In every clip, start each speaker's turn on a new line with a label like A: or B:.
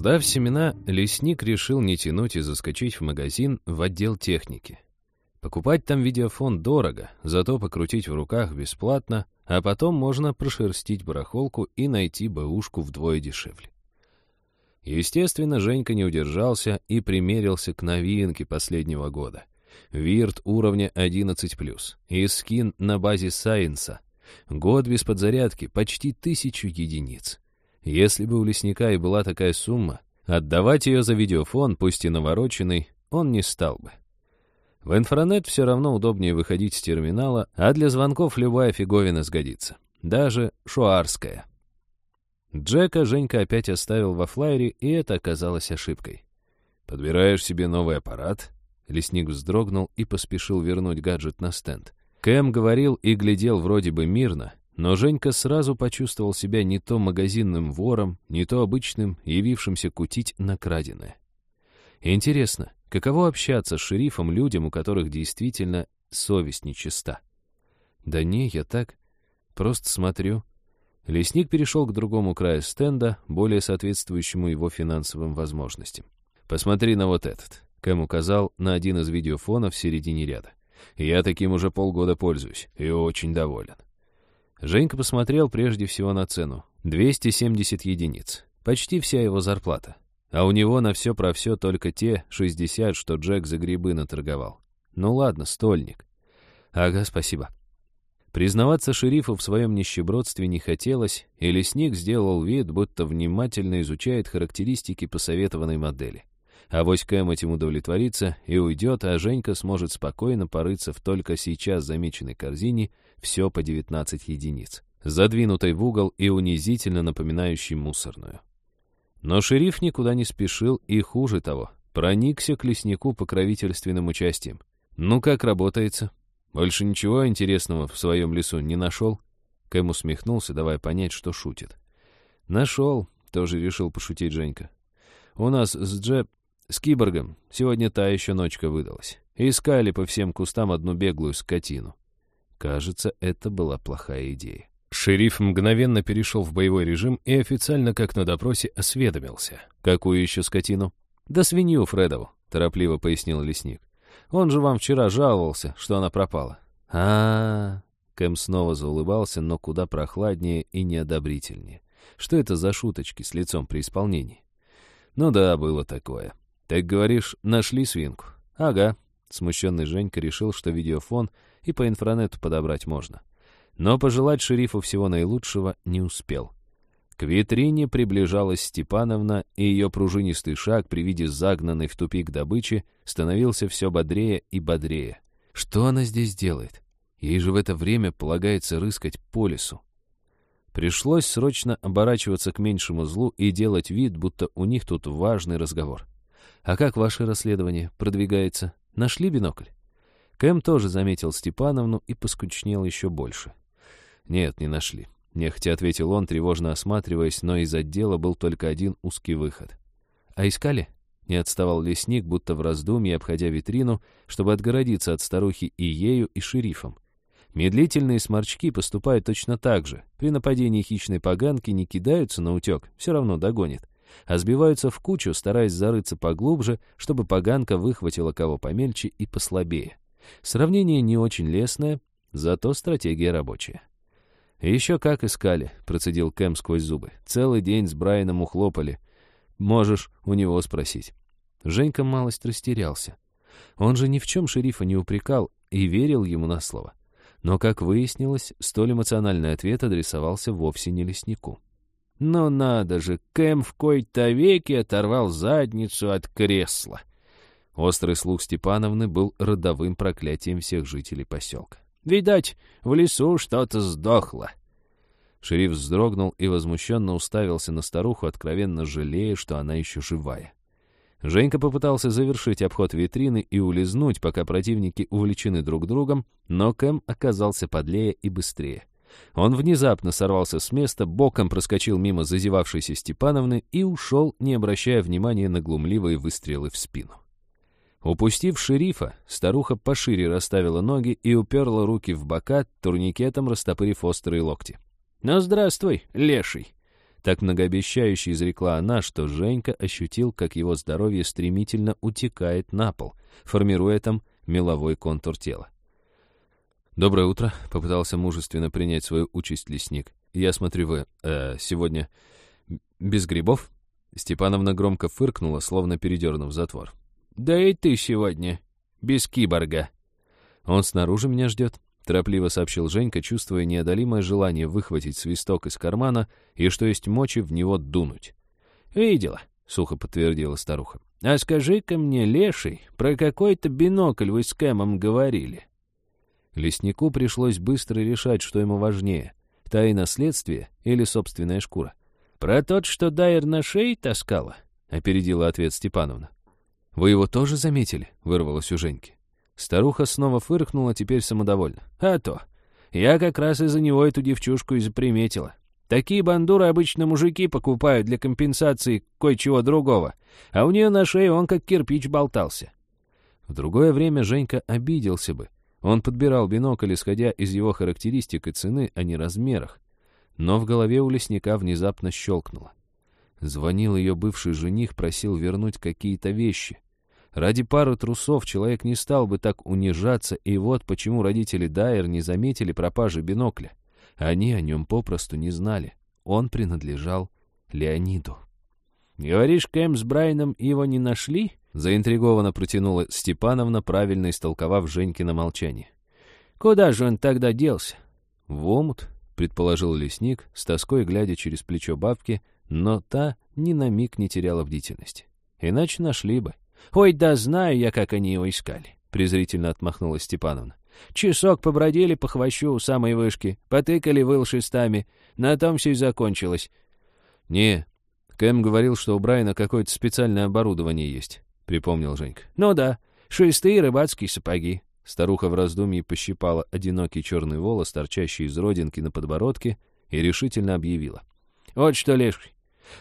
A: Сдав семена, лесник решил не тянуть и заскочить в магазин в отдел техники. Покупать там видеофон дорого, зато покрутить в руках бесплатно, а потом можно прошерстить барахолку и найти бэушку вдвое дешевле. Естественно, Женька не удержался и примерился к новинке последнего года. Вирт уровня 11+, и скин на базе Сайенса. Год без подзарядки, почти тысячу единиц. Если бы у лесника и была такая сумма, отдавать ее за видеофон, пусть и навороченный, он не стал бы. В инфранет все равно удобнее выходить с терминала, а для звонков любая фиговина сгодится. Даже шуарская. Джека Женька опять оставил во флайере, и это оказалось ошибкой. «Подбираешь себе новый аппарат?» Лесник вздрогнул и поспешил вернуть гаджет на стенд. Кэм говорил и глядел вроде бы мирно, но Женька сразу почувствовал себя не то магазинным вором, не то обычным, явившимся кутить накраденное. Интересно, каково общаться с шерифом людям, у которых действительно совесть нечиста? Да не, я так, просто смотрю. Лесник перешел к другому краю стенда, более соответствующему его финансовым возможностям. «Посмотри на вот этот», — Кэм указал на один из видеофонов в середине ряда. «Я таким уже полгода пользуюсь и очень доволен». Женька посмотрел прежде всего на цену. 270 единиц. Почти вся его зарплата. А у него на все про все только те 60, что Джек за грибы наторговал. Ну ладно, стольник. Ага, спасибо. Признаваться шерифу в своем нищебродстве не хотелось, и лесник сделал вид, будто внимательно изучает характеристики посоветованной модели. А Кэм этим удовлетворится и уйдет, а Женька сможет спокойно порыться в только сейчас замеченной корзине все по 19 единиц, задвинутой в угол и унизительно напоминающей мусорную. Но шериф никуда не спешил и, хуже того, проникся к леснику покровительственным участием. «Ну как работается? Больше ничего интересного в своем лесу не нашел?» Кэм усмехнулся, давая понять, что шутит. «Нашел», — тоже решил пошутить Женька. «У нас с Джеб с киборгом сегодня та еще ночка выдалась. Искали по всем кустам одну беглую скотину. Кажется, это была плохая идея. Шериф мгновенно перешел в боевой режим и официально, как на допросе, осведомился. «Какую еще скотину?» «Да свинью Фредову», — торопливо пояснил лесник. «Он же вам вчера жаловался, что она пропала». А, -а, а Кэм снова заулыбался, но куда прохладнее и неодобрительнее. Что это за шуточки с лицом при исполнении? Ну да, было такое. «Так говоришь, нашли свинку?» «Ага». Смущенный Женька решил, что видеофон и по инфранету подобрать можно. Но пожелать шерифу всего наилучшего не успел. К витрине приближалась Степановна, и ее пружинистый шаг при виде загнанной в тупик добычи становился все бодрее и бодрее. Что она здесь делает? Ей же в это время полагается рыскать по лесу. Пришлось срочно оборачиваться к меньшему злу и делать вид, будто у них тут важный разговор. «А как ваше расследование продвигается? Нашли бинокль?» Кэм тоже заметил Степановну и поскучнел еще больше. «Нет, не нашли», — нехотя ответил он, тревожно осматриваясь, но из отдела был только один узкий выход. «А искали?» — не отставал лесник, будто в раздумье, обходя витрину, чтобы отгородиться от старухи и ею, и шерифом. Медлительные сморчки поступают точно так же. При нападении хищной поганки не кидаются на утек, все равно догонит а сбиваются в кучу, стараясь зарыться поглубже, чтобы поганка выхватила кого помельче и послабее. Сравнение не очень лестное, зато стратегия рабочая. «Еще как искали», — процедил Кэм сквозь зубы. «Целый день с Брайаном ухлопали. Можешь у него спросить». Женька малость растерялся. Он же ни в чем шерифа не упрекал и верил ему на слово. Но, как выяснилось, столь эмоциональный ответ адресовался вовсе не леснику. Но надо же, Кэм в кои-то веки оторвал задницу от кресла. Острый слух Степановны был родовым проклятием всех жителей поселка. «Видать, в лесу что-то сдохло». Шериф вздрогнул и возмущенно уставился на старуху, откровенно жалея, что она еще живая. Женька попытался завершить обход витрины и улизнуть, пока противники увлечены друг другом, но Кэм оказался подлее и быстрее. Он внезапно сорвался с места, боком проскочил мимо зазевавшейся Степановны и ушел, не обращая внимания на глумливые выстрелы в спину. Упустив шерифа, старуха пошире расставила ноги и уперла руки в бока, турникетом растопырив острые локти. «Ну, здравствуй, леший! Так многообещающе изрекла она, что Женька ощутил, как его здоровье стремительно утекает на пол, формируя там меловой контур тела. «Доброе утро», — попытался мужественно принять свою участь лесник. «Я смотрю, вы э, сегодня без грибов?» Степановна громко фыркнула, словно передернув затвор.
B: «Да и ты сегодня без киборга».
A: «Он снаружи меня ждет», — торопливо сообщил Женька, чувствуя неодолимое желание выхватить свисток из кармана и, что есть мочи, в него дунуть.
B: «Видела», — сухо подтвердила старуха. «А скажи-ка мне, леший, про какой-то бинокль вы с Кэмом говорили?»
A: Леснику пришлось быстро решать, что ему важнее — тайна следствия или собственная шкура.
B: «Про тот, что Дайер на шее таскала?» — опередила ответ Степановна.
A: «Вы его тоже заметили?» — вырвалось у Женьки. Старуха снова фыркнула, теперь самодовольно.
B: «А то! Я как раз из-за него эту девчушку и заприметила. Такие бандуры обычно мужики покупают для компенсации кое-чего другого, а у нее на шее он как кирпич болтался».
A: В другое время Женька обиделся бы. Он подбирал бинокль, исходя из его характеристик и цены, а не размерах. Но в голове у лесника внезапно щелкнуло. Звонил ее бывший жених, просил вернуть какие-то вещи. Ради пары трусов человек не стал бы так унижаться, и вот почему родители Дайер не заметили пропажи бинокля. Они о нем попросту не знали. Он принадлежал Леониду.
B: «Говоришь, Кэм с Брайаном его не нашли?»
A: Заинтригованно протянула Степановна, правильно истолковав Женькино молчание.
B: «Куда же он тогда делся?»
A: «В омут», — предположил лесник, с тоской глядя через плечо бабки, но та ни на миг не теряла бдительности. Иначе нашли бы.
B: «Ой, да знаю я, как они его искали», — презрительно отмахнулась Степановна. «Часок побродили по хвощу у самой вышки, потыкали выл шестами. На том все и закончилось».
A: «Не, Кэм говорил, что у Брайана какое-то специальное оборудование есть», — припомнил Женька.
B: «Ну да, шесты и рыбацкие сапоги».
A: Старуха в раздумье пощипала одинокий черный волос, торчащий из родинки на подбородке, и решительно объявила.
B: «Вот что, Леший,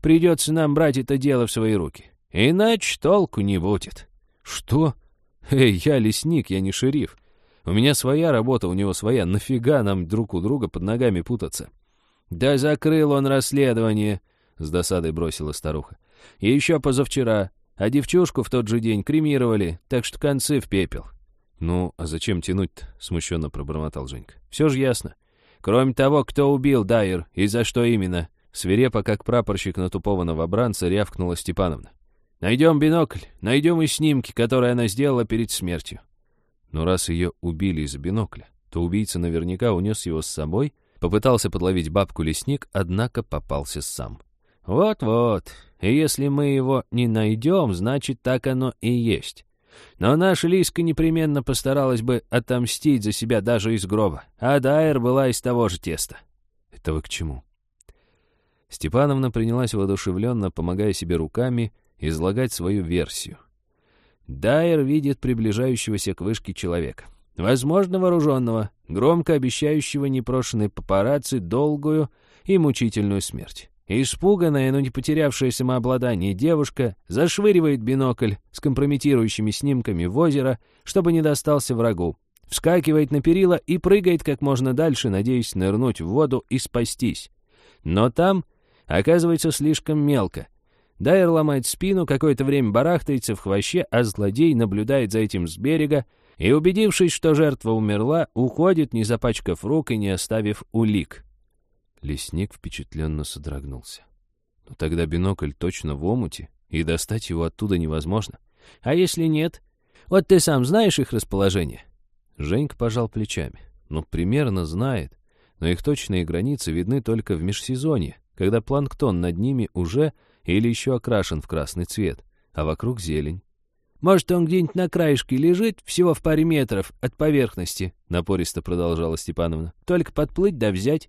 B: придется нам брать это дело в свои руки. Иначе толку не будет.
A: Что? Эй, я лесник, я не шериф. У меня своя работа, у него своя. Нафига нам друг у друга под ногами путаться?
B: Да закрыл он расследование, с досадой бросила старуха. Еще позавчера. А девчушку в тот же день кремировали, так что концы в пепел.
A: «Ну, а зачем тянуть-то?» — смущенно пробормотал Женька. «Все же ясно.
B: Кроме того, кто убил Дайер и за что именно?»
A: Свирепо, как прапорщик на тупого новобранца, рявкнула Степановна.
B: Найдем бинокль, найдем и снимки, которые она сделала перед смертью.
A: Но раз ее убили из-за бинокля, то убийца наверняка унес его с собой, попытался подловить бабку лесник, однако попался сам.
B: Вот-вот, и если мы его не найдем, значит, так оно и есть. Но наша Лиска непременно постаралась бы отомстить за себя даже из гроба, а Дайер была из того же теста.
A: Это вы к чему? Степановна принялась воодушевленно, помогая себе руками, излагать свою версию.
B: Дайер видит приближающегося к вышке человека. Возможно, вооруженного, громко обещающего непрошенной папарацци долгую и мучительную смерть. Испуганная, но не потерявшая самообладание девушка зашвыривает бинокль с компрометирующими снимками в озеро, чтобы не достался врагу, вскакивает на перила и прыгает как можно дальше, надеясь нырнуть в воду и спастись. Но там оказывается слишком мелко, Дайер ломает спину, какое-то время барахтается в хвоще, а злодей наблюдает за этим с берега и, убедившись, что жертва умерла, уходит, не запачкав рук и не оставив улик.
A: Лесник впечатленно содрогнулся. Но тогда бинокль точно в омуте, и достать его оттуда невозможно.
B: А если нет? Вот ты сам знаешь их расположение?
A: Женька пожал плечами. Ну, примерно знает, но их точные границы видны только в межсезонье, когда планктон над ними уже или еще окрашен в красный цвет, а вокруг зелень.
B: «Может, он где-нибудь на краешке лежит, всего в паре метров от поверхности», — напористо продолжала Степановна. «Только подплыть да взять».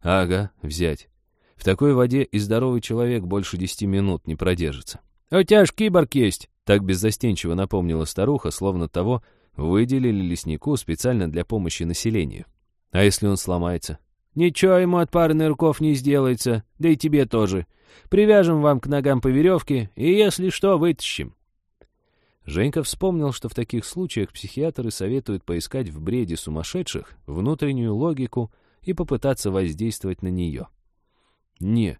A: «Ага, взять. В такой воде и здоровый человек больше десяти минут не продержится».
B: «У тебя ж киборг есть», —
A: так беззастенчиво напомнила старуха, словно того выделили леснику специально для помощи населению. «А если он сломается?»
B: «Ничего ему от пары нырков не сделается, да и тебе тоже. Привяжем вам к ногам по веревке, и если что, вытащим».
A: Женька вспомнил, что в таких случаях психиатры советуют поискать в бреде сумасшедших внутреннюю логику и попытаться воздействовать на нее. «Не,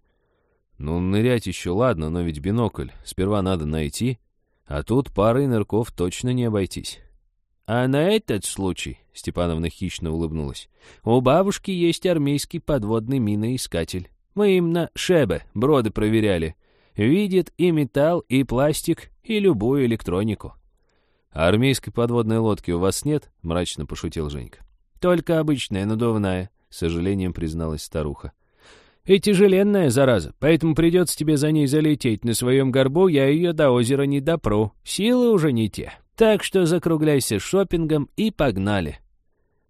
A: Ну, нырять еще ладно, но ведь бинокль сперва надо найти, а тут парой нырков точно не обойтись.
B: «А на этот случай», — Степановна хищно улыбнулась, «у бабушки есть армейский подводный миноискатель. Мы им на Шебе броды проверяли. Видит и металл, и пластик, и любую электронику».
A: «А армейской подводной лодки у вас нет?» — мрачно пошутил Женька.
B: «Только обычная, надувная», — с сожалением призналась старуха. «И тяжеленная, зараза, поэтому придется тебе за ней залететь. На своем горбу я ее до озера не допру. Силы уже не те. Так что закругляйся шопингом и погнали».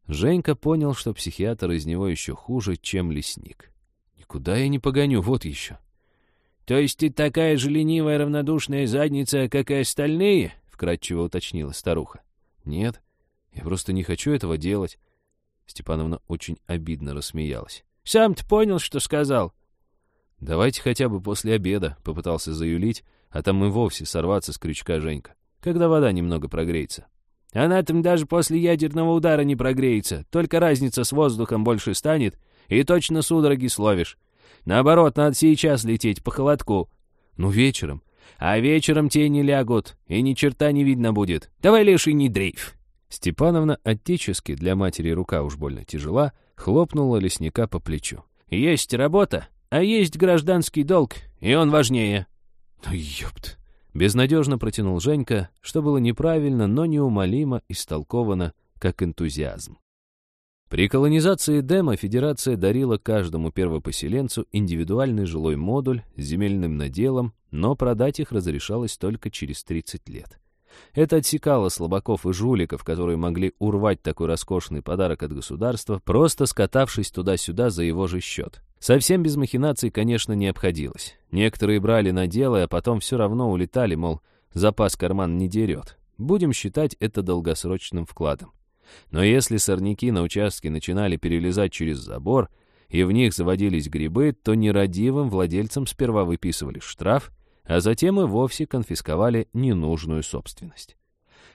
A: Женька понял, что психиатр из него еще хуже, чем лесник. «Никуда я не погоню, вот еще».
B: «То есть ты такая же ленивая равнодушная задница, как и остальные?» — вкратчиво уточнила старуха.
A: «Нет, я просто не хочу этого делать». Степановна очень обидно рассмеялась.
B: «Сам ты понял, что сказал?»
A: «Давайте хотя бы после обеда», — попытался заюлить, а там и вовсе сорваться с крючка Женька когда вода немного прогреется.
B: Она там даже после ядерного удара не прогреется, только разница с воздухом больше станет, и точно судороги словишь. Наоборот, надо сейчас лететь по холодку.
A: Ну, вечером.
B: А вечером тени лягут, и ни черта не видно будет. Давай, леший, не дрейф.
A: Степановна отечески, для матери рука уж больно тяжела, хлопнула лесника по плечу.
B: Есть работа, а есть гражданский долг, и он важнее.
A: Ну, ёпт. Безнадежно протянул Женька, что было неправильно, но неумолимо истолковано как энтузиазм. При колонизации Дема Федерация дарила каждому первопоселенцу индивидуальный жилой модуль с земельным наделом, но продать их разрешалось только через 30 лет. Это отсекало слабаков и жуликов, которые могли урвать такой роскошный подарок от государства, просто скатавшись туда-сюда за его же счет. Совсем без махинаций, конечно, не обходилось. Некоторые брали на дело, а потом все равно улетали, мол, запас карман не дерет. Будем считать это долгосрочным вкладом. Но если сорняки на участке начинали перелезать через забор, и в них заводились грибы, то нерадивым владельцам сперва выписывали штраф, а затем и вовсе конфисковали ненужную собственность.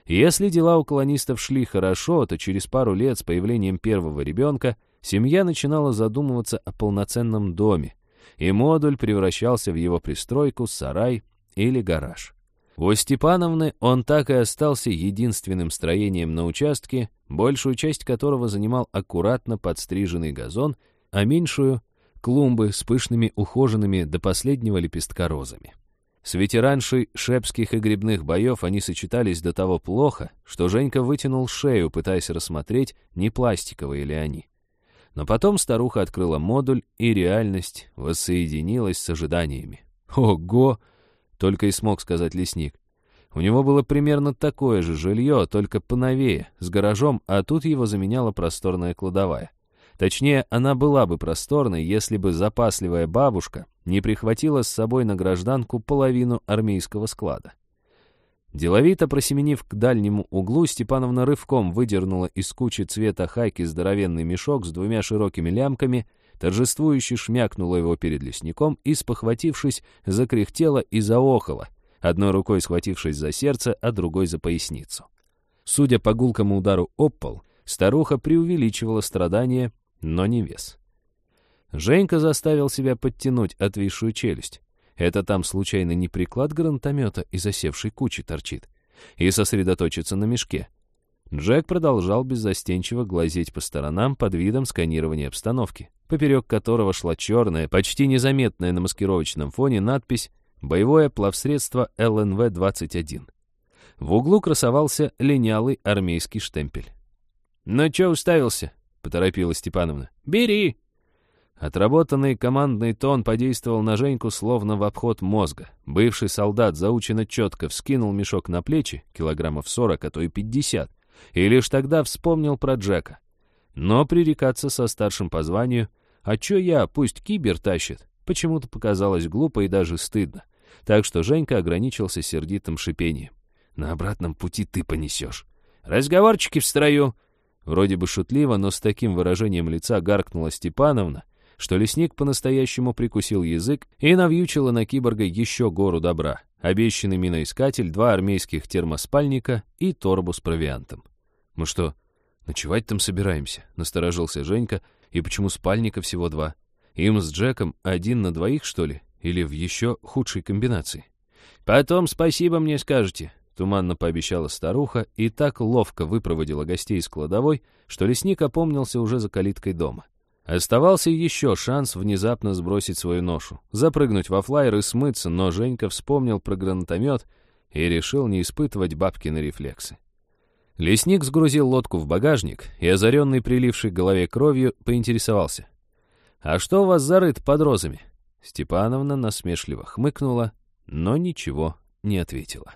A: Если дела у колонистов шли хорошо, то через пару лет с появлением первого ребенка семья начинала задумываться о полноценном доме, и модуль превращался в его пристройку, сарай или гараж. У Степановны он так и остался единственным строением на участке, большую часть которого занимал аккуратно подстриженный газон, а меньшую — клумбы с пышными ухоженными до последнего лепестка розами. С ветераншей шепских и грибных боев они сочетались до того плохо, что Женька вытянул шею, пытаясь рассмотреть, не пластиковые ли они. Но потом старуха открыла модуль, и реальность воссоединилась с ожиданиями. «Ого!» — только и смог сказать лесник. У него было примерно такое же жилье, только поновее, с гаражом, а тут его заменяла просторная кладовая. Точнее, она была бы просторной, если бы запасливая бабушка не прихватила с собой на гражданку половину армейского склада. Деловито просеменив к дальнему углу, Степановна рывком выдернула из кучи цвета хайки здоровенный мешок с двумя широкими лямками, торжествующе шмякнула его перед лесником и, спохватившись, закряхтела и заохала, одной рукой схватившись за сердце, а другой за поясницу. Судя по гулкому удару об пол, старуха преувеличивала страдания, но не вес. Женька заставил себя подтянуть отвисшую челюсть. Это там случайно не приклад гранатомета из осевшей кучи торчит. И сосредоточиться на мешке. Джек продолжал беззастенчиво глазеть по сторонам под видом сканирования обстановки, поперек которого шла черная, почти незаметная на маскировочном фоне надпись «Боевое плавсредство ЛНВ-21». В углу красовался линялый армейский штемпель.
B: «Ну чё уставился?» — поторопила Степановна. «Бери!»
A: Отработанный командный тон подействовал на Женьку словно в обход мозга. Бывший солдат заучено четко вскинул мешок на плечи, килограммов сорок, а то и пятьдесят, и лишь тогда вспомнил про Джека. Но пререкаться со старшим по званию, а чё я, пусть кибер тащит, почему-то показалось глупо и даже стыдно. Так что Женька ограничился сердитым шипением. «На обратном пути ты понесешь».
B: «Разговорчики в строю!»
A: Вроде бы шутливо, но с таким выражением лица гаркнула Степановна, что лесник по-настоящему прикусил язык и навьючила на киборга еще гору добра. Обещанный миноискатель, два армейских термоспальника и торбу с провиантом. «Мы что, ночевать там собираемся?» — насторожился Женька. «И почему спальника всего два? Им с Джеком один на двоих, что ли? или в еще худшей комбинации.
B: «Потом спасибо мне скажете», — туманно пообещала старуха и так ловко выпроводила гостей из кладовой, что лесник опомнился уже за калиткой дома. Оставался еще шанс внезапно сбросить свою ношу, запрыгнуть во флайер и смыться, но Женька вспомнил про гранатомет и решил не испытывать бабкины рефлексы. Лесник сгрузил лодку в багажник и, озаренный прилившей голове кровью, поинтересовался. «А что у вас зарыт под розами?» Степановна насмешливо хмыкнула, но ничего не ответила.